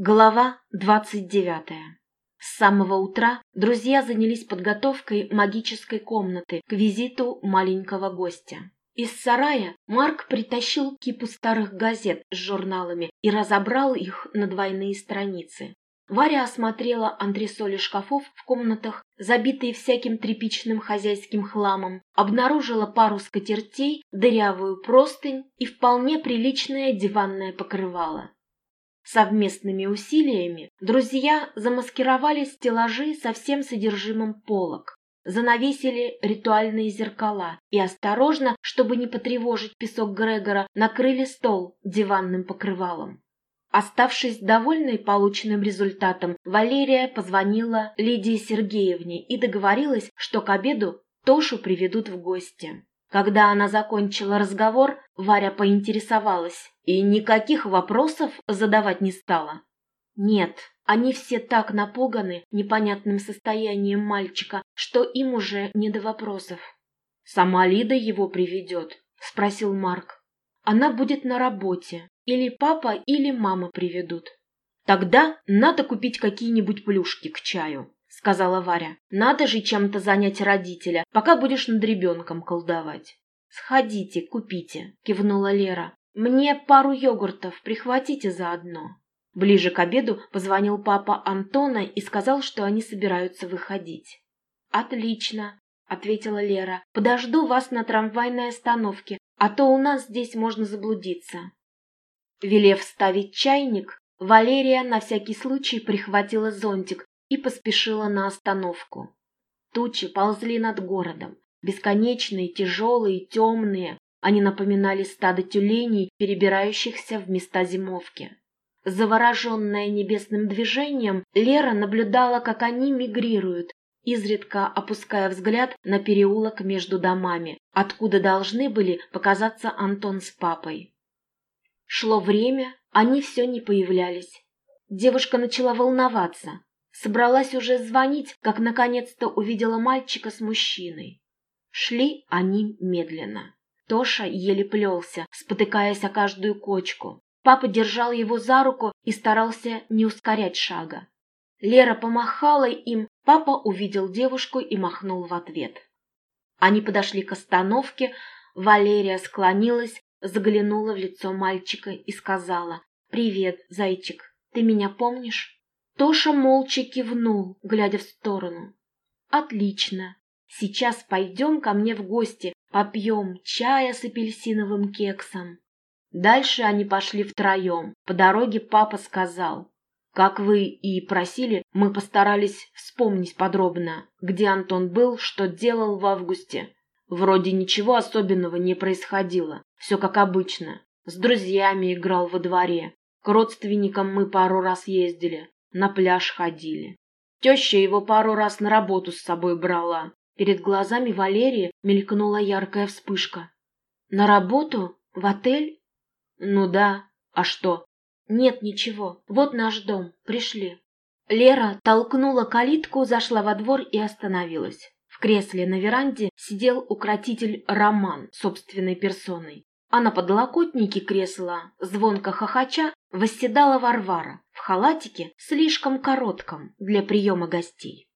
Глава двадцать девятая. С самого утра друзья занялись подготовкой магической комнаты к визиту маленького гостя. Из сарая Марк притащил кипу старых газет с журналами и разобрал их на двойные страницы. Варя осмотрела антресоли шкафов в комнатах, забитые всяким тряпичным хозяйским хламом, обнаружила пару скатертей, дырявую простынь и вполне приличное диванное покрывало. Совместными усилиями друзья замаскировали стеллажи со всем содержимым полок, занавесили ритуальные зеркала и осторожно, чтобы не потревожить песок Грегора, накрыли стол диванным покрывалом. Оставшись довольной полученным результатом, Валерия позвонила Лидии Сергеевне и договорилась, что к обеду Тошу приведут в гости. Когда она закончила разговор, Варя поинтересовалась и никаких вопросов задавать не стала. Нет, они все так напуганы непонятным состоянием мальчика, что им уже не до вопросов. «Сама Лида его приведет?» – спросил Марк. «Она будет на работе. Или папа, или мама приведут. Тогда надо купить какие-нибудь плюшки к чаю сказала Варя. «Надо же чем-то занять родителя, пока будешь над ребенком колдовать». «Сходите, купите», — кивнула Лера. «Мне пару йогуртов прихватите заодно». Ближе к обеду позвонил папа Антона и сказал, что они собираются выходить. «Отлично», — ответила Лера. «Подожду вас на трамвайной остановке, а то у нас здесь можно заблудиться». Велев ставить чайник, Валерия на всякий случай прихватила зонтик и поспешила на остановку. Тучи ползли над городом, бесконечные, тяжелые, темные. Они напоминали стадо тюленей, перебирающихся в места зимовки. Завороженная небесным движением, Лера наблюдала, как они мигрируют, изредка опуская взгляд на переулок между домами, откуда должны были показаться Антон с папой. Шло время, они все не появлялись. Девушка начала волноваться. Собралась уже звонить, как наконец-то увидела мальчика с мужчиной. Шли они медленно. Тоша еле плелся, спотыкаясь о каждую кочку. Папа держал его за руку и старался не ускорять шага. Лера помахала им, папа увидел девушку и махнул в ответ. Они подошли к остановке, Валерия склонилась, заглянула в лицо мальчика и сказала «Привет, зайчик, ты меня помнишь?» Тоша молча кивнул, глядя в сторону. «Отлично. Сейчас пойдем ко мне в гости, попьем чая с апельсиновым кексом». Дальше они пошли втроем. По дороге папа сказал. «Как вы и просили, мы постарались вспомнить подробно, где Антон был, что делал в августе. Вроде ничего особенного не происходило, все как обычно. С друзьями играл во дворе. К родственникам мы пару раз ездили на пляж ходили. Теща его пару раз на работу с собой брала. Перед глазами Валерии мелькнула яркая вспышка. «На работу? В отель?» «Ну да. А что?» «Нет, ничего. Вот наш дом. Пришли». Лера толкнула калитку, зашла во двор и остановилась. В кресле на веранде сидел укротитель Роман собственной персоной а на подлокотнике кресла, звонко хохоча, восседала Варвара в халатике слишком коротком для приема гостей.